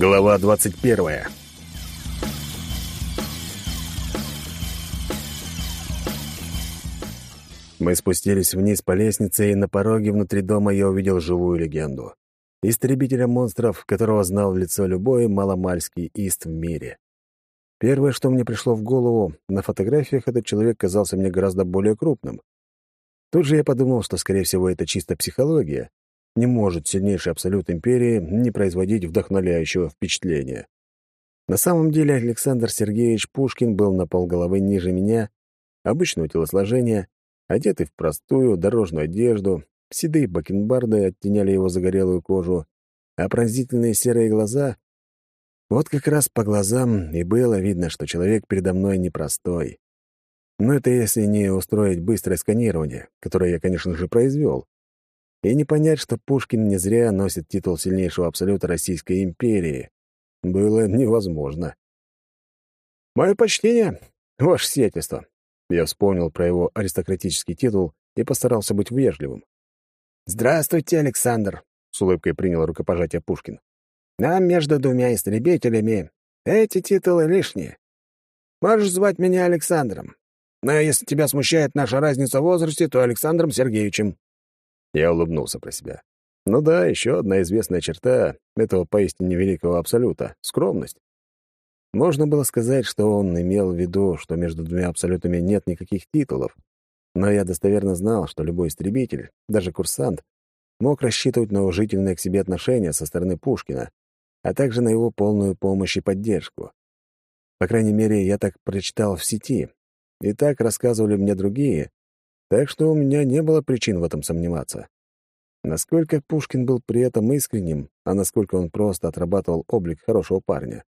Глава двадцать первая. Мы спустились вниз по лестнице, и на пороге внутри дома я увидел живую легенду. Истребителя монстров, которого знал в лицо любой маломальский ист в мире. Первое, что мне пришло в голову, на фотографиях этот человек казался мне гораздо более крупным. Тут же я подумал, что, скорее всего, это чисто психология. Не может сильнейший абсолют империи не производить вдохновляющего впечатления. На самом деле Александр Сергеевич Пушкин был на полголовы ниже меня, обычного телосложения, одетый в простую дорожную одежду, седые бакенбарды оттеняли его загорелую кожу, а пронзительные серые глаза вот как раз по глазам и было видно, что человек передо мной непростой. Но это если не устроить быстрое сканирование, которое я, конечно же, произвел. И не понять, что Пушкин не зря носит титул сильнейшего абсолюта Российской империи. Было невозможно. «Мое почтение, ваше сиятельство!» Я вспомнил про его аристократический титул и постарался быть вежливым. «Здравствуйте, Александр!» — с улыбкой принял рукопожатие Пушкин. Нам между двумя истребителями эти титулы лишние. Можешь звать меня Александром. Но если тебя смущает наша разница в возрасте, то Александром Сергеевичем». Я улыбнулся про себя. Ну да, еще одна известная черта этого поистине великого абсолюта — скромность. Можно было сказать, что он имел в виду, что между двумя абсолютами нет никаких титулов, но я достоверно знал, что любой истребитель, даже курсант, мог рассчитывать на уважительное к себе отношение со стороны Пушкина, а также на его полную помощь и поддержку. По крайней мере, я так прочитал в сети, и так рассказывали мне другие, так что у меня не было причин в этом сомневаться. Насколько Пушкин был при этом искренним, а насколько он просто отрабатывал облик хорошего парня.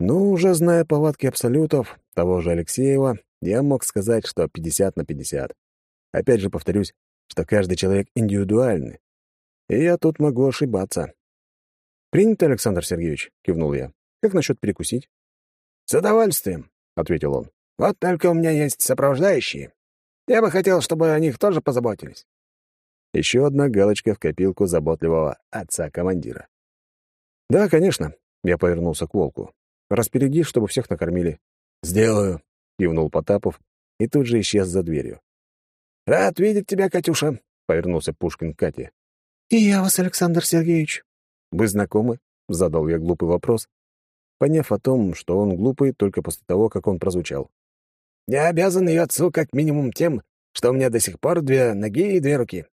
Ну, уже зная повадки абсолютов, того же Алексеева, я мог сказать, что 50 на 50. Опять же повторюсь, что каждый человек индивидуальный. И я тут могу ошибаться. «Принято, Александр Сергеевич», — кивнул я. «Как насчет перекусить?» «С удовольствием», — ответил он. «Вот только у меня есть сопровождающие. Я бы хотел, чтобы о них тоже позаботились». Еще одна галочка в копилку заботливого отца-командира. «Да, конечно», — я повернулся к волку. «Распоряди, чтобы всех накормили». «Сделаю», — кивнул Потапов и тут же исчез за дверью. «Рад видеть тебя, Катюша», — повернулся Пушкин к Кате. «И я вас, Александр Сергеевич», «Вы знакомы?» — задал я глупый вопрос, поняв о том, что он глупый только после того, как он прозвучал. «Я обязан ее отцу как минимум тем, что у меня до сих пор две ноги и две руки.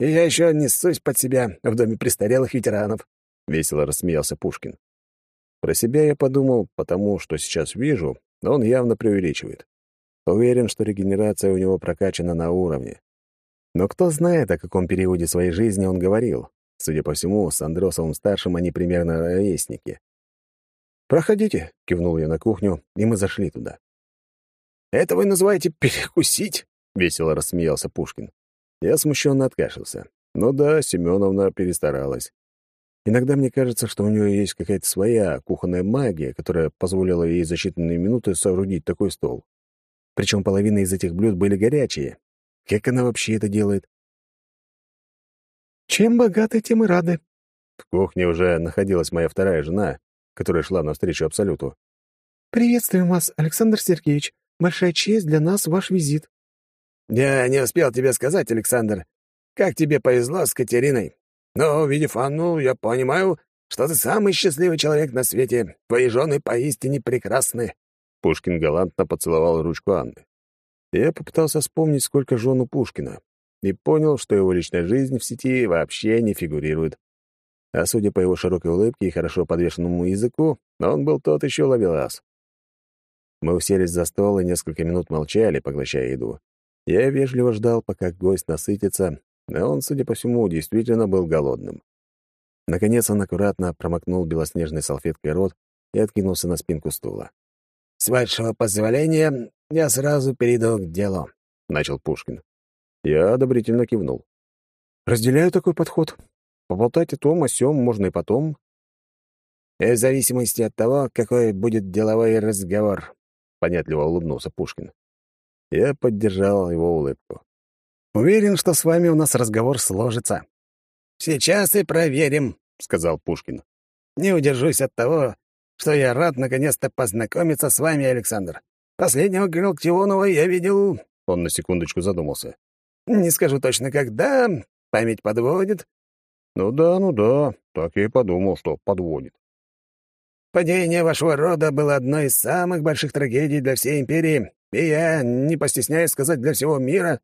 И я еще несусь под себя в доме престарелых ветеранов», — весело рассмеялся Пушкин. Про себя я подумал, потому что сейчас вижу, он явно преувеличивает. Уверен, что регенерация у него прокачана на уровне. Но кто знает, о каком периоде своей жизни он говорил. Судя по всему, с Андросовым-старшим они примерно ровесники. «Проходите», — кивнул я на кухню, и мы зашли туда. «Это вы называете перекусить?» — весело рассмеялся Пушкин. Я смущенно откашлялся. Ну да, Семеновна перестаралась. Иногда мне кажется, что у нее есть какая-то своя кухонная магия, которая позволила ей за считанные минуты соорудить такой стол. Причем половина из этих блюд были горячие. Как она вообще это делает? Чем богаты, тем и рады. В кухне уже находилась моя вторая жена, которая шла навстречу Абсолюту. «Приветствуем вас, Александр Сергеевич. Большая честь для нас ваш визит». «Я не успел тебе сказать, Александр, как тебе повезло с Катериной. Но, увидев Анну, я понимаю, что ты самый счастливый человек на свете. Твои жены поистине прекрасны». Пушкин галантно поцеловал ручку Анны. Я попытался вспомнить, сколько жен у Пушкина и понял, что его личная жизнь в сети вообще не фигурирует. А судя по его широкой улыбке и хорошо подвешенному языку, он был тот еще ловелас. Мы уселись за стол и несколько минут молчали, поглощая еду. Я вежливо ждал, пока гость насытится, а он, судя по всему, действительно был голодным. Наконец он аккуратно промокнул белоснежной салфеткой рот и откинулся на спинку стула. «С вашего позволения я сразу перейду к делу», — начал Пушкин. Я одобрительно кивнул. «Разделяю такой подход. Поболтать о том, о сём можно и потом». «В зависимости от того, какой будет деловой разговор», — понятливо улыбнулся Пушкин. Я поддержал его улыбку. «Уверен, что с вами у нас разговор сложится». «Сейчас и проверим», — сказал Пушкин. не удержусь от того, что я рад наконец-то познакомиться с вами, Александр. Последнего Галактионова я видел...» Он на секундочку задумался. «Не скажу точно, когда. Память подводит». «Ну да, ну да. Так я и подумал, что подводит». «Падение вашего рода было одной из самых больших трагедий для всей империи, и я, не постесняюсь сказать, для всего мира».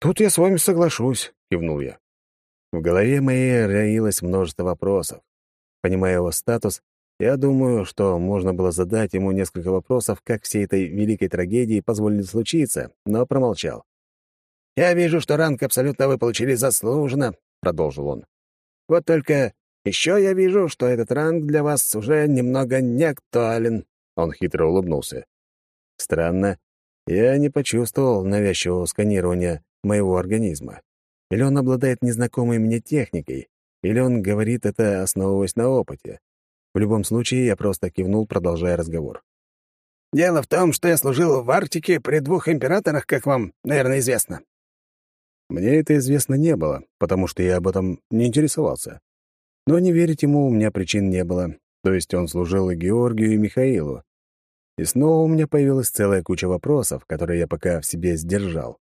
«Тут я с вами соглашусь», — кивнул я. В голове моей роилось множество вопросов. Понимая его статус, я думаю, что можно было задать ему несколько вопросов, как всей этой великой трагедии позволили случиться, но промолчал. «Я вижу, что ранг абсолютно вы получили заслуженно», — продолжил он. «Вот только еще я вижу, что этот ранг для вас уже немного не актуален». Он хитро улыбнулся. Странно, я не почувствовал навязчивого сканирования моего организма. Или он обладает незнакомой мне техникой, или он говорит это, основываясь на опыте. В любом случае, я просто кивнул, продолжая разговор. «Дело в том, что я служил в Арктике при двух императорах, как вам, наверное, известно». Мне это известно не было, потому что я об этом не интересовался. Но не верить ему у меня причин не было. То есть он служил и Георгию, и Михаилу. И снова у меня появилась целая куча вопросов, которые я пока в себе сдержал.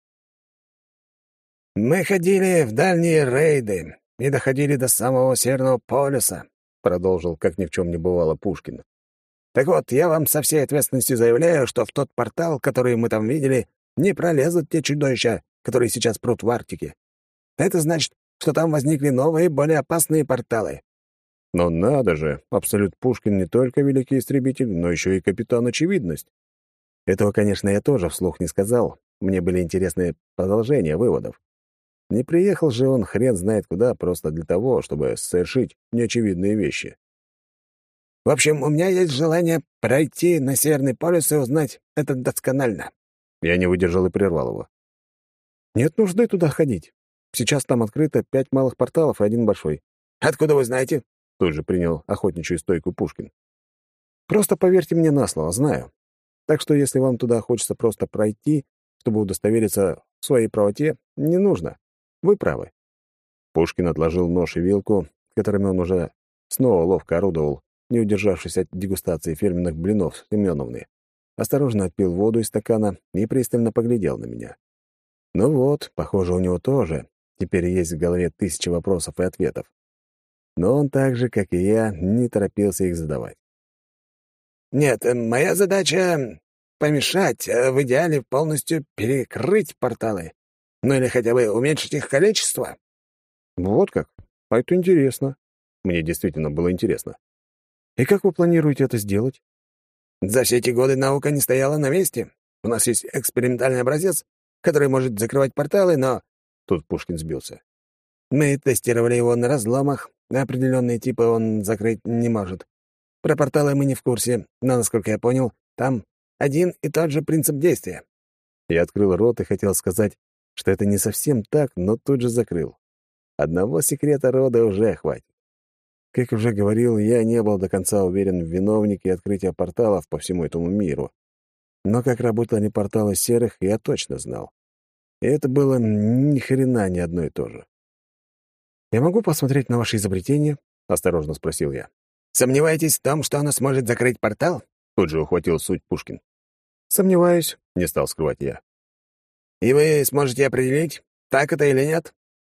«Мы ходили в дальние рейды и доходили до самого Северного полюса», — продолжил, как ни в чем не бывало, Пушкин. «Так вот, я вам со всей ответственностью заявляю, что в тот портал, который мы там видели, не пролезут те чудовища, которые сейчас прут в Арктике. Это значит, что там возникли новые, более опасные порталы». Но надо же, Абсолют Пушкин не только великий истребитель, но еще и капитан Очевидность. Этого, конечно, я тоже вслух не сказал. Мне были интересны продолжения выводов. Не приехал же он хрен знает куда просто для того, чтобы совершить неочевидные вещи. В общем, у меня есть желание пройти на Северный полюс и узнать это досконально. Я не выдержал и прервал его. Нет нужды туда ходить. Сейчас там открыто пять малых порталов и один большой. Откуда вы знаете? Тут же принял охотничью стойку Пушкин. Просто поверьте мне на слово, знаю. Так что если вам туда хочется просто пройти, чтобы удостовериться в своей правоте, не нужно. Вы правы. Пушкин отложил нож и вилку, которыми он уже снова ловко орудовал, не удержавшись от дегустации фирменных блинов Семеновны. Осторожно отпил воду из стакана и пристально поглядел на меня. Ну вот, похоже, у него тоже теперь есть в голове тысячи вопросов и ответов. Но он так же, как и я, не торопился их задавать. «Нет, моя задача — помешать, а в идеале полностью перекрыть порталы. Ну или хотя бы уменьшить их количество. Вот как? А это интересно. Мне действительно было интересно. И как вы планируете это сделать? За все эти годы наука не стояла на месте. У нас есть экспериментальный образец, который может закрывать порталы, но... Тут Пушкин сбился. Мы тестировали его на разломах, определенные типы он закрыть не может. Про порталы мы не в курсе, но, насколько я понял, там один и тот же принцип действия. Я открыл рот и хотел сказать что это не совсем так, но тут же закрыл. Одного секрета рода уже хватит. Как уже говорил, я не был до конца уверен в виновнике открытия порталов по всему этому миру. Но как работали порталы серых, я точно знал. И это было ни хрена не одно и то же. «Я могу посмотреть на ваше изобретение?» — осторожно спросил я. «Сомневаетесь в том, что оно сможет закрыть портал?» Тут же ухватил суть Пушкин. «Сомневаюсь», — не стал скрывать я. «И вы сможете определить, так это или нет?»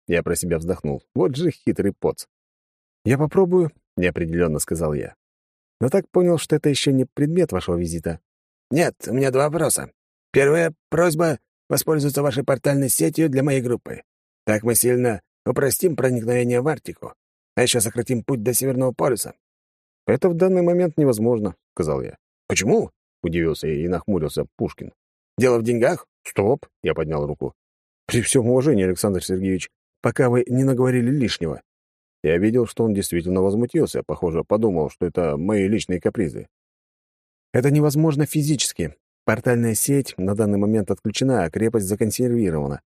Я про себя вздохнул. Вот же хитрый поц. «Я попробую», — неопределенно сказал я. «Но так понял, что это еще не предмет вашего визита». «Нет, у меня два вопроса. Первая — просьба воспользоваться вашей портальной сетью для моей группы. Так мы сильно упростим проникновение в Арктику, а еще сократим путь до Северного полюса». «Это в данный момент невозможно», — сказал я. «Почему?» — удивился и нахмурился Пушкин. «Дело в деньгах?» «Стоп!» — я поднял руку. «При всем уважении, Александр Сергеевич, пока вы не наговорили лишнего». Я видел, что он действительно возмутился, похоже, подумал, что это мои личные капризы. «Это невозможно физически. Портальная сеть на данный момент отключена, а крепость законсервирована».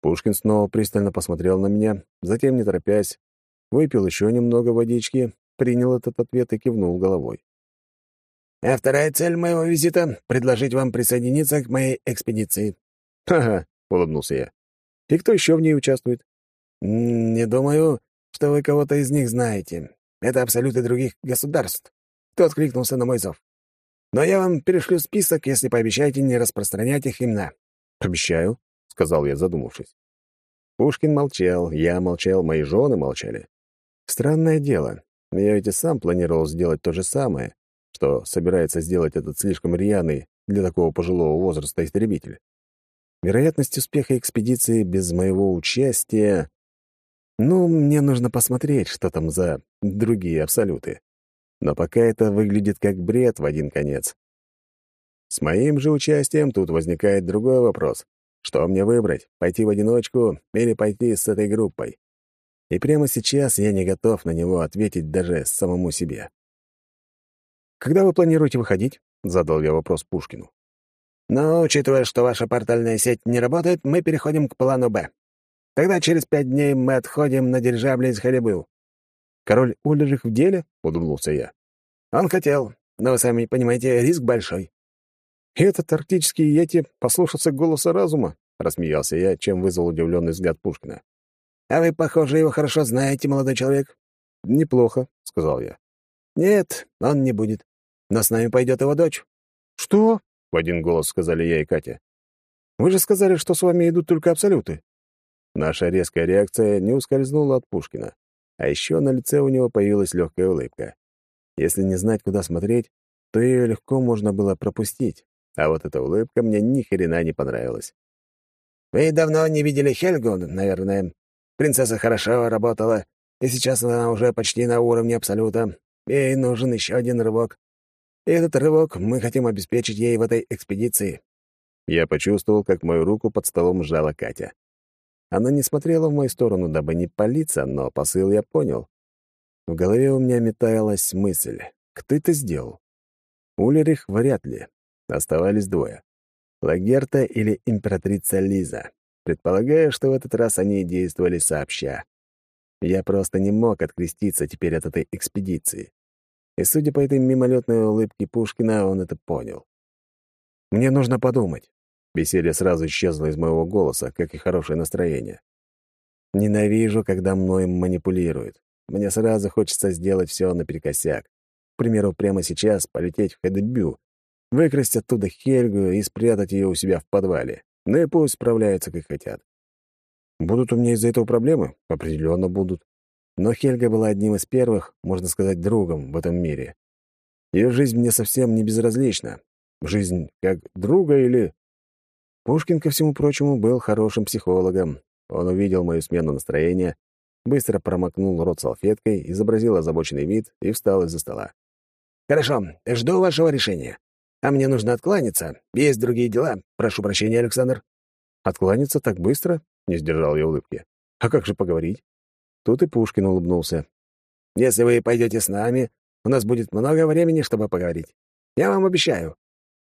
Пушкин снова пристально посмотрел на меня, затем, не торопясь, выпил еще немного водички, принял этот ответ и кивнул головой. А вторая цель моего визита — предложить вам присоединиться к моей экспедиции». «Ха-ха», — улыбнулся я. «И кто еще в ней участвует?» «Не думаю, что вы кого-то из них знаете. это абсолюты других государств, кто откликнулся на мой зов. Но я вам перешлю список, если пообещаете не распространять их имена». «Обещаю», — сказал я, задумавшись. Пушкин молчал, я молчал, мои жены молчали. Странное дело, я ведь и сам планировал сделать то же самое, что собирается сделать этот слишком рьяный для такого пожилого возраста истребитель. Вероятность успеха экспедиции без моего участия... Ну, мне нужно посмотреть, что там за другие абсолюты. Но пока это выглядит как бред в один конец. С моим же участием тут возникает другой вопрос. Что мне выбрать, пойти в одиночку или пойти с этой группой? И прямо сейчас я не готов на него ответить даже самому себе. «Когда вы планируете выходить?» — задал я вопрос Пушкину. «Но, учитывая, что ваша портальная сеть не работает, мы переходим к плану «Б». Тогда через пять дней мы отходим на дирижабле из Халибу». «Король Ульрих в деле?» — улыбнулся я. «Он хотел, но вы сами понимаете, риск большой. Этот арктический йети послушался голоса разума, — рассмеялся я, чем вызвал удивленный взгляд Пушкина. «А вы, похоже, его хорошо знаете, молодой человек». «Неплохо», — сказал я. «Нет, он не будет. Но с нами пойдет его дочь». «Что?» — в один голос сказали я и Катя. «Вы же сказали, что с вами идут только абсолюты». Наша резкая реакция не ускользнула от Пушкина. А еще на лице у него появилась легкая улыбка. Если не знать, куда смотреть, то ее легко можно было пропустить. А вот эта улыбка мне ни хрена не понравилась. «Вы давно не видели Хельгу, наверное. Принцесса хорошо работала, и сейчас она уже почти на уровне Абсолюта. Ей нужен еще один рывок. И этот рывок мы хотим обеспечить ей в этой экспедиции». Я почувствовал, как мою руку под столом сжала Катя. Она не смотрела в мою сторону, дабы не палиться, но посыл я понял. В голове у меня металась мысль. Кто это сделал? Улерих вряд ли. Оставались двое. Лагерта или императрица Лиза. Предполагаю, что в этот раз они действовали сообща. Я просто не мог откреститься теперь от этой экспедиции. И, судя по этой мимолетной улыбке Пушкина, он это понял. «Мне нужно подумать». Веселье сразу исчезло из моего голоса, как и хорошее настроение. Ненавижу, когда мной манипулируют. Мне сразу хочется сделать все наперекосяк. К примеру, прямо сейчас полететь в Хэдебю, выкрасть оттуда Хельгу и спрятать ее у себя в подвале. Ну и пусть справляются, как хотят. Будут у меня из-за этого проблемы? Определенно будут. Но Хельга была одним из первых, можно сказать, другом в этом мире. Ее жизнь мне совсем не безразлична. Жизнь как друга или... Пушкин, ко всему прочему, был хорошим психологом. Он увидел мою смену настроения, быстро промокнул рот салфеткой, изобразил озабоченный вид и встал из-за стола. «Хорошо, жду вашего решения. А мне нужно откланяться. Есть другие дела. Прошу прощения, Александр». «Откланяться так быстро?» — не сдержал я улыбки. «А как же поговорить?» Тут и Пушкин улыбнулся. «Если вы пойдете с нами, у нас будет много времени, чтобы поговорить. Я вам обещаю».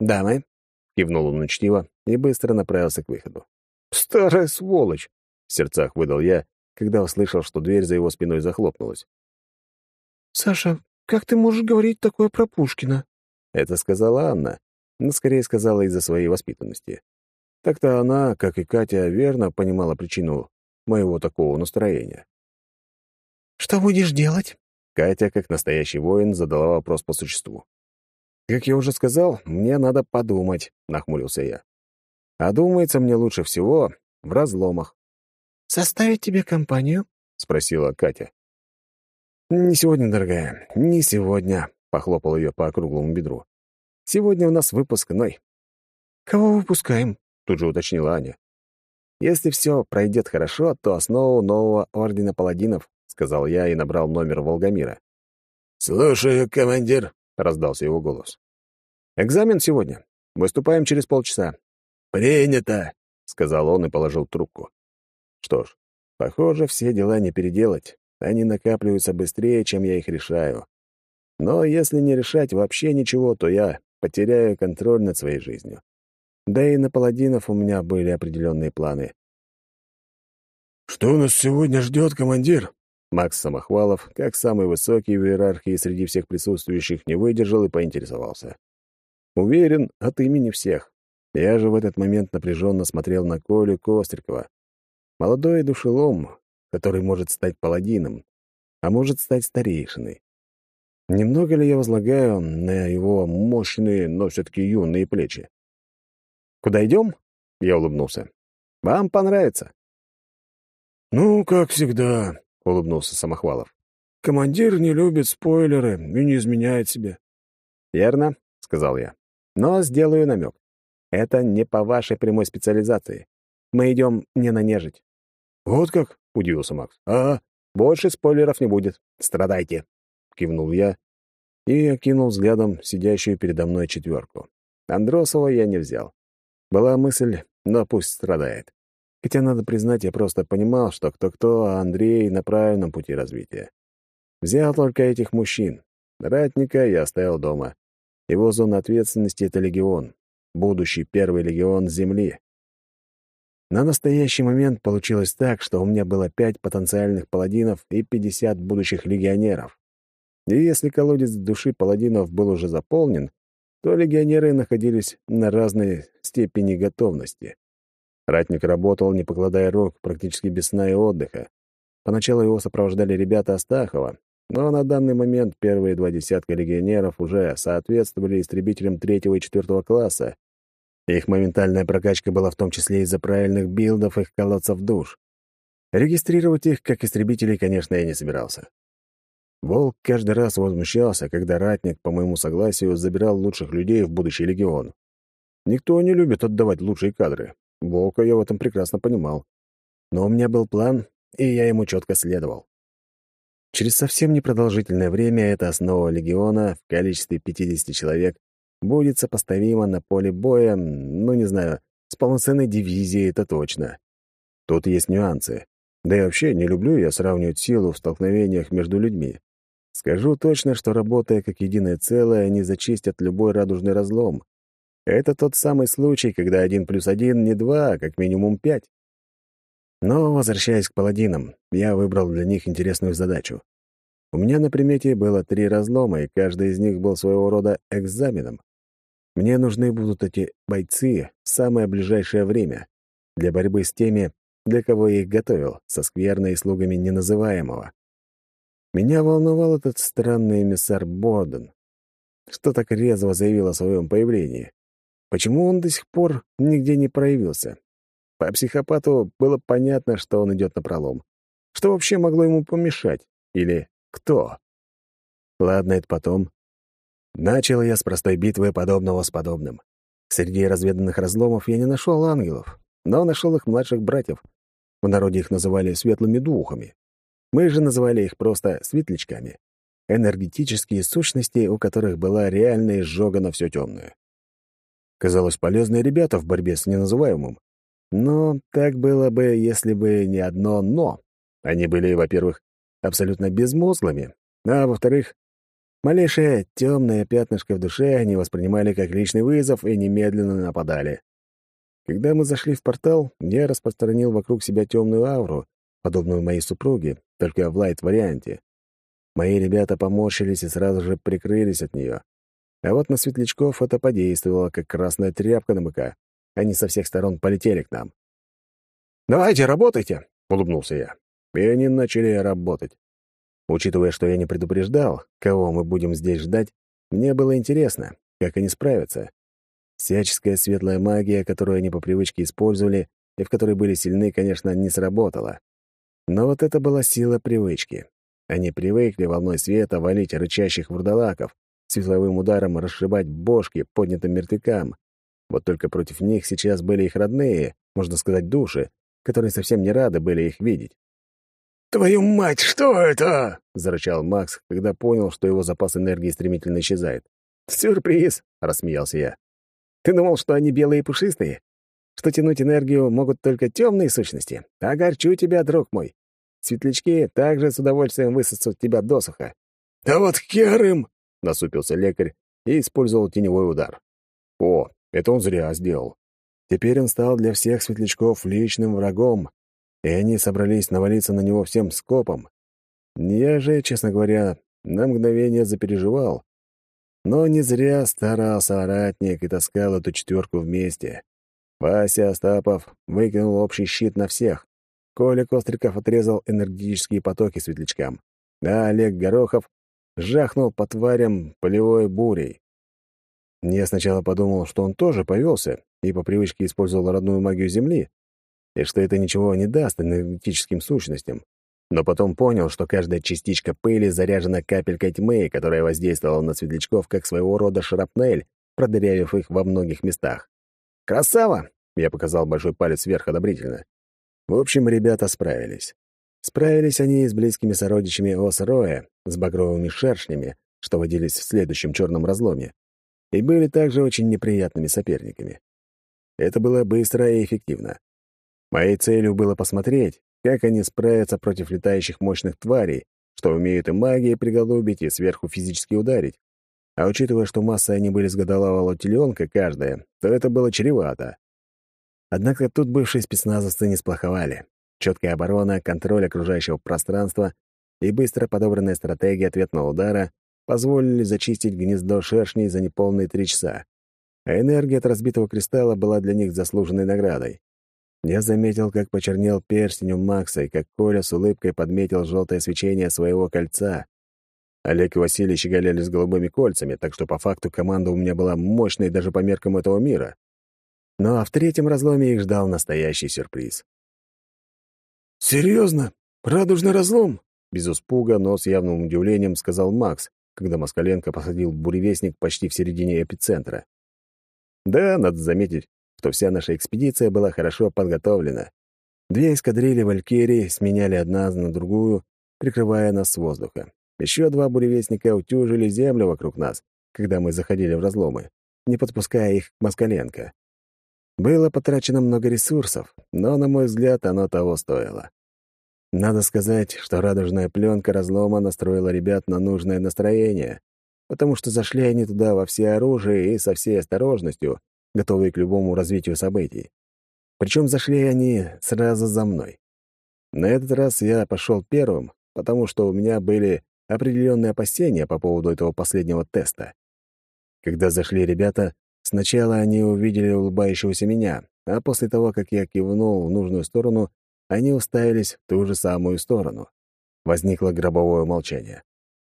«Дамы», — кивнул он учтиво и быстро направился к выходу. «Старая сволочь!» — в сердцах выдал я, когда услышал, что дверь за его спиной захлопнулась. «Саша, как ты можешь говорить такое про Пушкина?» Это сказала Анна, но скорее сказала из-за своей воспитанности. Так-то она, как и Катя, верно понимала причину моего такого настроения. «Что будешь делать?» Катя, как настоящий воин, задала вопрос по существу. «Как я уже сказал, мне надо подумать», — нахмурился я. «А думается мне лучше всего в разломах». «Составить тебе компанию?» — спросила Катя. «Не сегодня, дорогая, не сегодня», — похлопал ее по округлому бедру. «Сегодня у нас выпускной». «Кого выпускаем?» — тут же уточнила Аня. «Если все пройдет хорошо, то основу нового Ордена Паладинов», — сказал я и набрал номер Волгомира. «Слушаю, командир», — раздался его голос. «Экзамен сегодня. Выступаем через полчаса». «Принято», — сказал он и положил трубку. Что ж, похоже, все дела не переделать. Они накапливаются быстрее, чем я их решаю. Но если не решать вообще ничего, то я потеряю контроль над своей жизнью. Да и на паладинов у меня были определенные планы. «Что нас сегодня ждет, командир?» Макс Самохвалов, как самый высокий в иерархии среди всех присутствующих, не выдержал и поинтересовался. Уверен, от имени всех. Я же в этот момент напряженно смотрел на Колю Кострикова. Молодой душелом, который может стать паладином. а может стать старейшиной. Немного ли я возлагаю на его мощные, но все-таки юные плечи? «Куда идем?» — я улыбнулся. «Вам понравится». «Ну, как всегда», — улыбнулся Самохвалов. «Командир не любит спойлеры и не изменяет себе». «Верно», — сказал я. «Но сделаю намек. Это не по вашей прямой специализации. Мы идем не на нежить». «Вот как?» — удивился Макс. «А, больше спойлеров не будет. Страдайте», — кивнул я и окинул взглядом сидящую передо мной четверку. Андросова я не взял. Была мысль, но пусть страдает. Хотя, надо признать, я просто понимал, что кто-кто, а Андрей на правильном пути развития. Взял только этих мужчин. Ратника я оставил дома. Его зона ответственности — это легион. Будущий первый легион Земли. На настоящий момент получилось так, что у меня было пять потенциальных паладинов и пятьдесят будущих легионеров. И если колодец души паладинов был уже заполнен, то легионеры находились на разной степени готовности. Ратник работал, не покладая рук, практически без сна и отдыха. Поначалу его сопровождали ребята Астахова, но на данный момент первые два десятка легионеров уже соответствовали истребителям третьего и четвертого класса. Их моментальная прокачка была в том числе из-за правильных билдов их колодцев душ. Регистрировать их как истребителей, конечно, я не собирался. Волк каждый раз возмущался, когда ратник, по моему согласию, забирал лучших людей в будущий легион. Никто не любит отдавать лучшие кадры. Волка я в этом прекрасно понимал. Но у меня был план, и я ему четко следовал. Через совсем непродолжительное время эта основа легиона в количестве 50 человек будет сопоставима на поле боя, ну, не знаю, с полноценной дивизией, это точно. Тут есть нюансы. Да и вообще не люблю я сравнивать силу в столкновениях между людьми. Скажу точно, что, работая как единое целое, они зачистят любой радужный разлом. Это тот самый случай, когда один плюс один не два, а как минимум пять. Но, возвращаясь к паладинам, я выбрал для них интересную задачу. У меня на примете было три разлома, и каждый из них был своего рода экзаменом. Мне нужны будут эти бойцы в самое ближайшее время для борьбы с теми, для кого я их готовил, со скверной и слугами неназываемого. Меня волновал этот странный эмиссар Боден, что так резво заявил о своем появлении. Почему он до сих пор нигде не проявился? По психопату было понятно, что он идет на пролом. Что вообще могло ему помешать? Или кто? Ладно, это потом. Начал я с простой битвы подобного с подобным. Среди разведанных разломов я не нашел ангелов, но нашел их младших братьев. В народе их называли светлыми духами. Мы же называли их просто светлячками. Энергетические сущности, у которых была реальная изжога на все темное. Казалось, полезные ребята в борьбе с неназываемым. Но так было бы, если бы не одно «но». Они были, во-первых, абсолютно безмозглыми, а во-вторых, малейшее темное пятнышко в душе они воспринимали как личный вызов и немедленно нападали. Когда мы зашли в портал, я распространил вокруг себя темную ауру, подобную моей супруге, только в лайт-варианте. Мои ребята поморщились и сразу же прикрылись от нее. А вот на светлячков это подействовало, как красная тряпка на быка. Они со всех сторон полетели к нам. «Давайте, работайте!» — улыбнулся я. И они начали работать. Учитывая, что я не предупреждал, кого мы будем здесь ждать, мне было интересно, как они справятся. Всяческая светлая магия, которую они по привычке использовали и в которой были сильны, конечно, не сработала. Но вот это была сила привычки. Они привыкли волной света валить рычащих вурдалаков, светловым ударом расшибать бошки поднятым мертвякам. Вот только против них сейчас были их родные, можно сказать, души, которые совсем не рады были их видеть. «Твою мать, что это?» — зарычал Макс, когда понял, что его запас энергии стремительно исчезает. «Сюрприз!» — рассмеялся я. «Ты думал, что они белые и пушистые? Что тянуть энергию могут только темные сущности? Огорчу тебя, друг мой. Светлячки также с удовольствием высосут тебя досуха». «Да вот хер им!» — насупился лекарь и использовал теневой удар. О, это он зря сделал. Теперь он стал для всех светлячков личным врагом, и они собрались навалиться на него всем скопом. Я же, честно говоря, на мгновение запереживал. Но не зря старался ратник и таскал эту четверку вместе. Вася Остапов выкинул общий щит на всех. Коля Костриков отрезал энергетические потоки светлячкам. а Олег Горохов жахнул по тварям полевой бурей. Я сначала подумал, что он тоже повелся и по привычке использовал родную магию Земли, и что это ничего не даст энергетическим сущностям. Но потом понял, что каждая частичка пыли заряжена капелькой тьмы, которая воздействовала на светлячков как своего рода шрапнель, продырявив их во многих местах. «Красава!» — я показал большой палец вверх одобрительно. В общем, ребята справились. Справились они и с близкими сородичами Ос-Роя, с багровыми шершнями, что водились в следующем черном разломе, и были также очень неприятными соперниками. Это было быстро и эффективно. Моей целью было посмотреть, как они справятся против летающих мощных тварей, что умеют и магией приголубить, и сверху физически ударить. А учитывая, что массы они были с годолавого теленка каждая, то это было чревато. Однако тут бывшие спецназовцы не сплоховали. Четкая оборона, контроль окружающего пространства и быстро подобранная стратегия ответного удара позволили зачистить гнездо шершней за неполные три часа. А энергия от разбитого кристалла была для них заслуженной наградой. Я заметил, как почернел перстень у Макса и как Коля с улыбкой подметил желтое свечение своего кольца. Олег и Василий щеголяли с голубыми кольцами, так что по факту команда у меня была мощной даже по меркам этого мира. Ну а в третьем разломе их ждал настоящий сюрприз. «Серьезно? Радужный разлом?» Без испуга, но с явным удивлением сказал Макс, когда Москаленко посадил буревестник почти в середине эпицентра. Да, надо заметить, что вся наша экспедиция была хорошо подготовлена. Две эскадрильи «Валькирии» сменяли одна на другую, прикрывая нас с воздуха. Еще два буревестника утюжили землю вокруг нас, когда мы заходили в разломы, не подпуская их к Москаленко. Было потрачено много ресурсов, но, на мой взгляд, оно того стоило. Надо сказать, что радужная пленка разлома настроила ребят на нужное настроение, потому что зашли они туда во все оружие и со всей осторожностью, готовые к любому развитию событий. Причем зашли они сразу за мной. На этот раз я пошел первым, потому что у меня были определенные опасения по поводу этого последнего теста. Когда зашли ребята, сначала они увидели улыбающегося меня, а после того, как я кивнул в нужную сторону, они уставились в ту же самую сторону. Возникло гробовое молчание.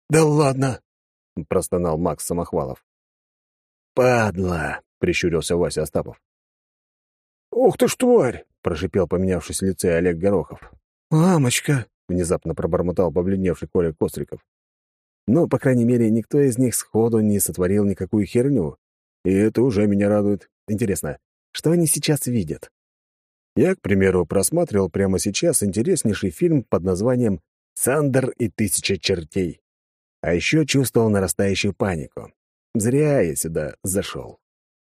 «Да ладно!» — простонал Макс Самохвалов. «Падла!» — прищурился Вася Остапов. «Ух ты ж тварь!» — прошипел поменявшись в лице Олег Горохов. «Мамочка!» — внезапно пробормотал побледневший Коля Костриков. Но, по крайней мере, никто из них сходу не сотворил никакую херню. И это уже меня радует. Интересно, что они сейчас видят? Я, к примеру, просматривал прямо сейчас интереснейший фильм под названием «Сандер и тысяча чертей». А еще чувствовал нарастающую панику. Зря я сюда зашел.